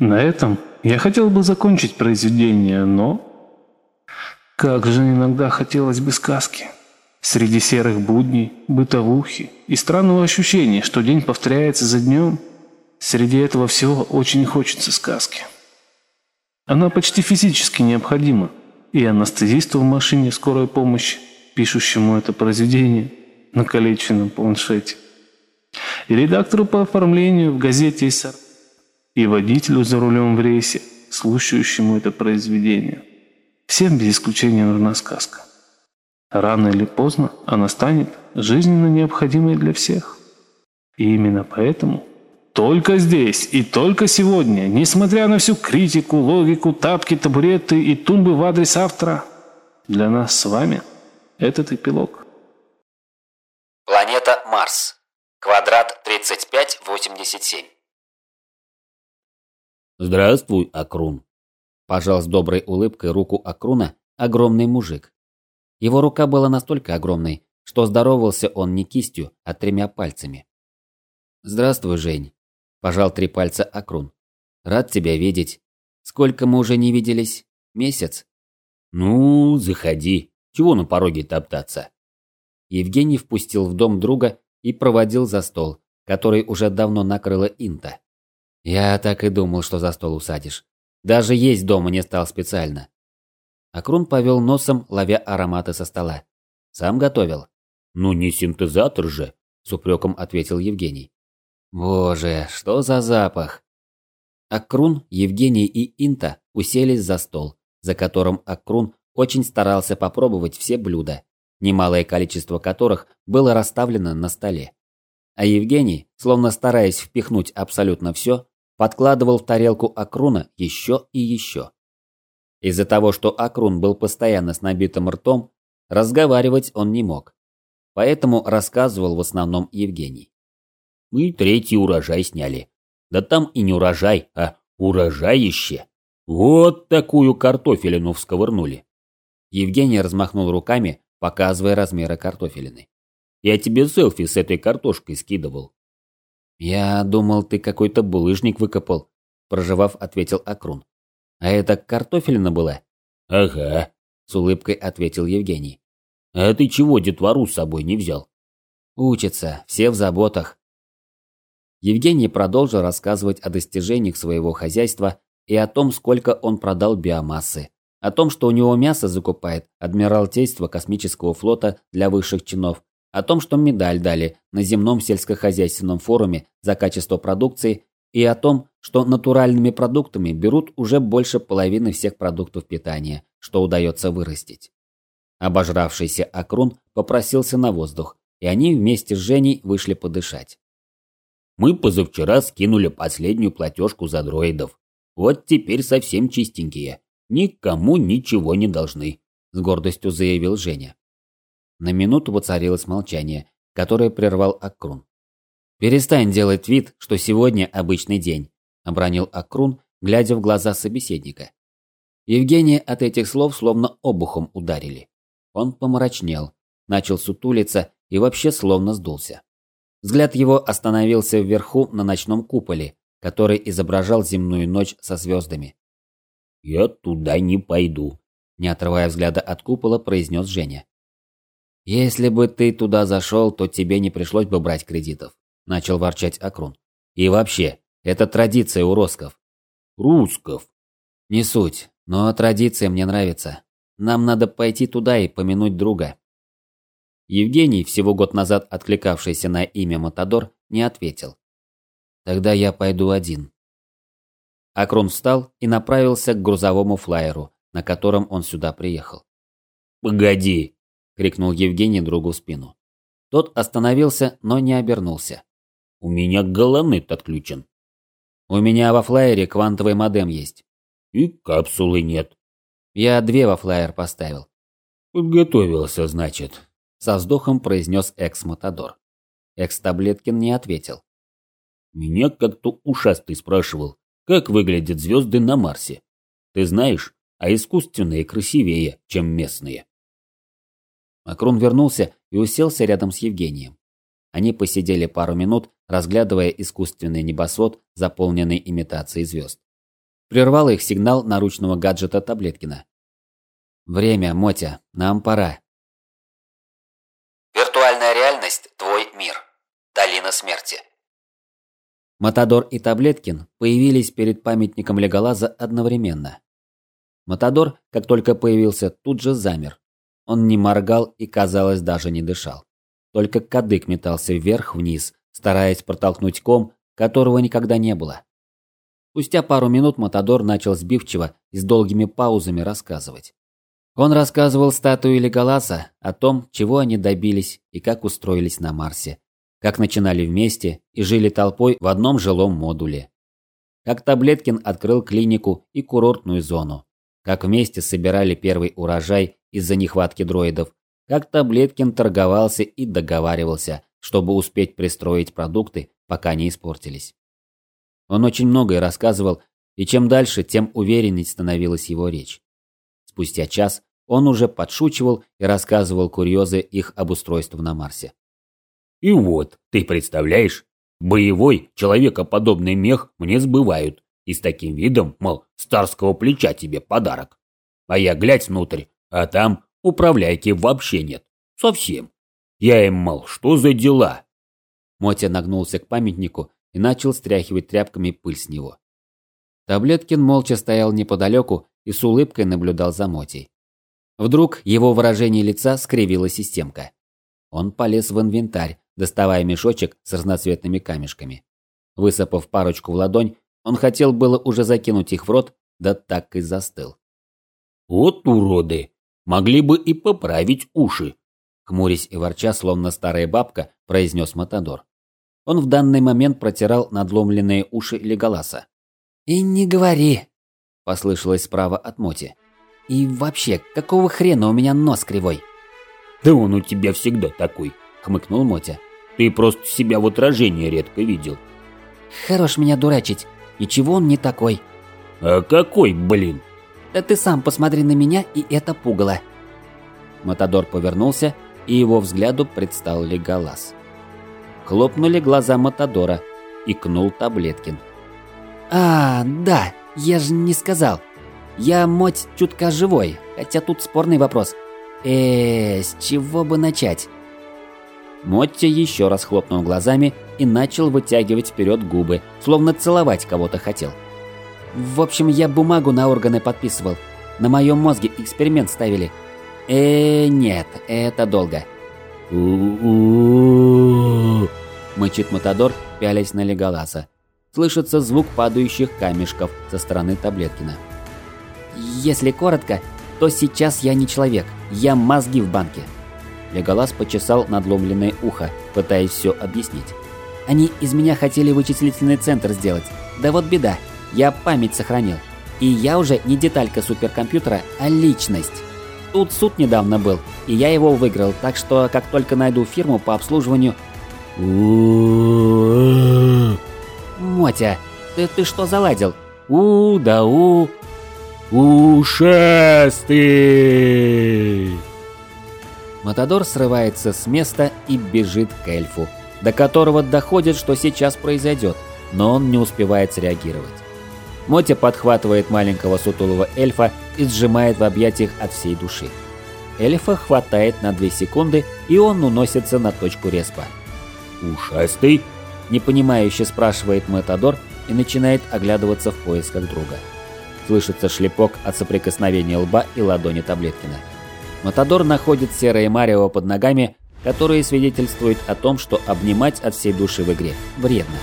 На этом я хотел бы закончить произведение, но... Как же иногда хотелось бы сказки. Среди серых будней, бытовухи и странного ощущения, что день повторяется за днем, среди этого всего очень хочется сказки. Она почти физически необходима, и анестезисту в машине скорой помощи, пишущему это произведение на калеченном планшете, и редактору по оформлению в газете «Иссар», и водителю за рулем в рейсе, слушающему это произведение. Всем без исключения нужна сказка. Рано или поздно она станет жизненно необходимой для всех. И именно поэтому только здесь и только сегодня, несмотря на всю критику, логику, тапки, табуреты и тумбы в адрес автора, для нас с вами этот эпилог. Планета Марс. Квадрат 3587. «Здравствуй, Акрун!» Пожал с доброй улыбкой руку Акруна огромный мужик. Его рука была настолько огромной, что здоровался он не кистью, а тремя пальцами. «Здравствуй, Жень», – пожал три пальца Акрун. «Рад тебя видеть. Сколько мы уже не виделись? Месяц?» «Ну, заходи. Чего на пороге топтаться?» Евгений впустил в дом друга и проводил за стол, который уже давно накрыла Инта. «Я так и думал, что за стол усадишь. Даже есть дома не стал специально. Акрун повел носом, ловя ароматы со стола. «Сам готовил?» «Ну не синтезатор же», – с упреком ответил Евгений. «Боже, что за запах!» Акрун, Евгений и Инта уселись за стол, за которым Акрун очень старался попробовать все блюда, немалое количество которых было расставлено на столе. А Евгений, словно стараясь впихнуть абсолютно все, подкладывал в тарелку Акруна еще и еще. Из-за того, что Акрун был постоянно с набитым ртом, разговаривать он не мог. Поэтому рассказывал в основном Евгений. Мы третий урожай сняли. Да там и не урожай, а урожаище. Вот такую картофелину всковырнули. Евгений размахнул руками, показывая размеры картофелины. Я тебе селфи с этой картошкой скидывал. Я думал, ты какой-то булыжник выкопал, проживав, ответил Акрун. «А это картофелина была?» «Ага», — с улыбкой ответил Евгений. «А ты чего детвору с собой не взял?» «Учатся, все в заботах». Евгений продолжил рассказывать о достижениях своего хозяйства и о том, сколько он продал биомассы, о том, что у него мясо закупает Адмиралтейство космического флота для высших чинов, о том, что медаль дали на земном сельскохозяйственном форуме за качество продукции и о том, что натуральными продуктами берут уже больше половины всех продуктов питания, что удается вырастить. Обожравшийся Акрун попросился на воздух, и они вместе с Женей вышли подышать. «Мы позавчера скинули последнюю платежку за дроидов. Вот теперь совсем чистенькие. Никому ничего не должны», – с гордостью заявил Женя. На минуту воцарилось молчание, которое прервал Акрун. «Перестань делать вид, что сегодня обычный день», – обронил Акрун, глядя в глаза собеседника. Евгения от этих слов словно обухом ударили. Он помрачнел, начал сутулиться и вообще словно сдулся. Взгляд его остановился вверху на ночном куполе, который изображал земную ночь со звездами. «Я туда не пойду», – не отрывая взгляда от купола, произнес Женя. «Если бы ты туда зашел, то тебе не пришлось бы брать кредитов начал ворчать Акрун. И вообще, это традиция у росков. Русков. Не суть, но традиция мне нравится. Нам надо пойти туда и помянуть друга. Евгений, всего год назад откликавшийся на имя Матадор, не ответил. Тогда я пойду один. Акрон встал и направился к грузовому флайеру, на котором он сюда приехал. «Погоди!» – крикнул Евгений другу в спину. Тот остановился, но не обернулся. У меня голонет отключен. У меня во флайере квантовый модем есть. И капсулы нет. Я две во флайер поставил. Подготовился, значит. Со вздохом произнес экс-матадор. Экс-таблеткин не ответил. Меня как-то ушастый спрашивал, как выглядят звезды на Марсе. Ты знаешь, а искусственные красивее, чем местные. Макрон вернулся и уселся рядом с Евгением. Они посидели пару минут, разглядывая искусственный небосвод, заполненный имитацией звезд. Прервал их сигнал наручного гаджета Таблеткина. «Время, Мотя, нам пора». Виртуальная реальность – твой мир. Долина смерти. Матадор и Таблеткин появились перед памятником Леголаза одновременно. Матадор, как только появился, тут же замер. Он не моргал и, казалось, даже не дышал. Только кадык метался вверх-вниз, стараясь протолкнуть ком, которого никогда не было. Спустя пару минут Матадор начал сбивчиво и с долгими паузами рассказывать. Он рассказывал статуе Леголаса о том, чего они добились и как устроились на Марсе, как начинали вместе и жили толпой в одном жилом модуле. Как Таблеткин открыл клинику и курортную зону. Как вместе собирали первый урожай из-за нехватки дроидов. Как Таблеткин торговался и договаривался, чтобы успеть пристроить продукты, пока не испортились. Он очень многое рассказывал, и чем дальше, тем уверенней становилась его речь. Спустя час он уже подшучивал и рассказывал курьезы их обустройства на Марсе. И вот, ты представляешь, боевой, человекоподобный мех мне сбывают. И с таким видом, мол, старского плеча тебе подарок. А я глядь внутрь, а там управляйки вообще нет. Совсем. Я им, мол, что за дела? Мотя нагнулся к памятнику и начал стряхивать тряпками пыль с него. Таблеткин молча стоял неподалеку и с улыбкой наблюдал за Мотей. Вдруг его выражение лица скривила системка. Он полез в инвентарь, доставая мешочек с разноцветными камешками. Высыпав парочку в ладонь, он хотел было уже закинуть их в рот, да так и застыл. «Вот уроды! Могли бы и поправить уши!» Хмурясь и ворча, словно старая бабка, произнес Матадор. Он в данный момент протирал надломленные уши Леголаса. «И не говори!» – послышалось справа от Моти. «И вообще, какого хрена у меня нос кривой?» «Да он у тебя всегда такой», – хмыкнул Мотя. Ты просто себя в отражении редко видел. Хорош меня дурачить. Ничего он не такой. А какой, блин? Да ты сам посмотри на меня и это пугало. Матадор повернулся, и его взгляду предстал Леголас. Хлопнули глаза Матадора, и кнул Таблеткин. «А, да, я же не сказал. Я, моть, чутка живой, хотя тут спорный вопрос. Э, с чего бы начать?» Мотти еще раз хлопнул глазами и начал вытягивать вперед губы, словно целовать кого-то хотел. В общем, я бумагу на органы подписывал. На моем мозге эксперимент ставили. Э, нет, это долго. Мычит Матадор, пялясь на Леголаса. Слышится звук падающих камешков со стороны Таблеткина. Если коротко, то сейчас я не человек, я мозги в банке. Леголас почесал надломленное ухо, пытаясь все объяснить. «Они из меня хотели вычислительный центр сделать. Да вот беда, я память сохранил. И я уже не деталька суперкомпьютера, а личность. Тут суд недавно был, и я его выиграл, так что как только найду фирму по обслуживанию... Мотя, ты, ты что заладил? У, да у... Ушастый! Матадор срывается с места и бежит к эльфу, до которого доходит, что сейчас произойдет, но он не успевает среагировать. Мотя подхватывает маленького сутулого эльфа и сжимает в объятиях от всей души. Эльфа хватает на 2 секунды, и он уносится на точку респа. «Ушастый?» – непонимающе спрашивает Матадор и начинает оглядываться в поисках друга. Слышится шлепок от соприкосновения лба и ладони Таблеткина. Матадор находит серое марево под ногами, которые свидетельствуют о том, что обнимать от всей души в игре вредно.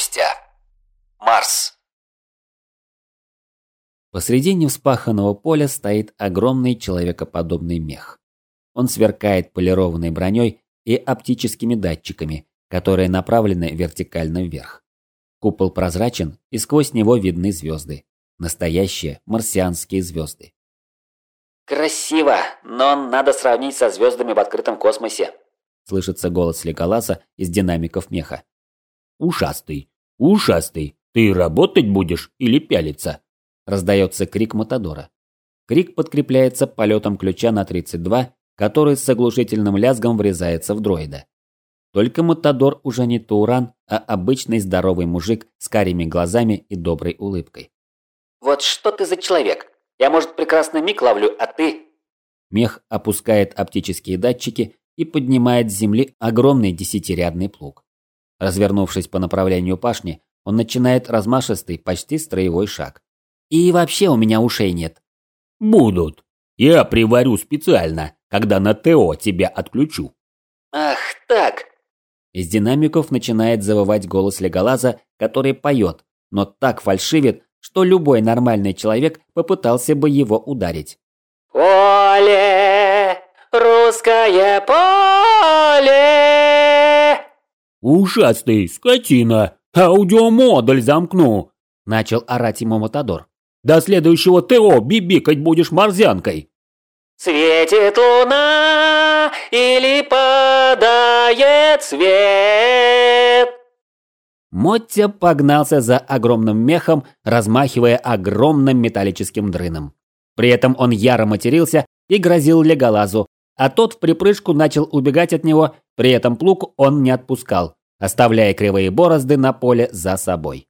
Спустя. Марс. Посреди невспаханного поля стоит огромный человекоподобный мех. Он сверкает полированной броней и оптическими датчиками, которые направлены вертикально вверх. Купол прозрачен, и сквозь него видны звезды. Настоящие марсианские звезды. «Красиво, но надо сравнить со звездами в открытом космосе», слышится голос Леголаса из динамиков меха. «Ушастый, ушастый, ты работать будешь или пялиться?» раздается крик Матадора. Крик подкрепляется полетом ключа на 32, который с оглушительным лязгом врезается в дроида. Только Матадор уже не Тауран, а обычный здоровый мужик с карими глазами и доброй улыбкой. Вот что ты за человек? Я, может, прекрасный миг ловлю, а ты... Мех опускает оптические датчики и поднимает с земли огромный десятирядный плуг. Развернувшись по направлению пашни, он начинает размашистый, почти строевой шаг. И вообще у меня ушей нет. Будут. Я приварю специально, когда на ТО тебя отключу. Ах, так. Из динамиков начинает завывать голос Леголаза, который поет, но так фальшивит, что любой нормальный человек попытался бы его ударить. Поле, русское поле. Ушастый, скотина, аудиомодуль замкну, начал орать ему Матадор. До следующего ТО бибикать будешь морзянкой. Светит луна или падает свет. Моття погнался за огромным мехом, размахивая огромным металлическим дрыном. При этом он яро матерился и грозил Леголазу, а тот в припрыжку начал убегать от него, при этом плуг он не отпускал, оставляя кривые борозды на поле за собой.